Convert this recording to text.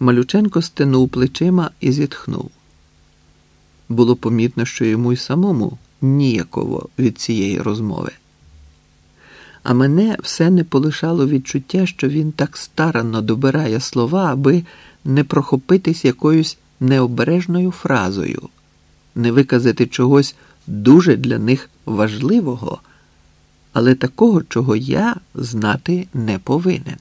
Малюченко стенув плечима і зітхнув. Було помітно, що йому й самому ніяково від цієї розмови. А мене все не полишало відчуття, що він так старанно добирає слова, аби не прохопитись якоюсь необережною фразою, не виказати чогось дуже для них важливого, але такого, чого я знати не повинен.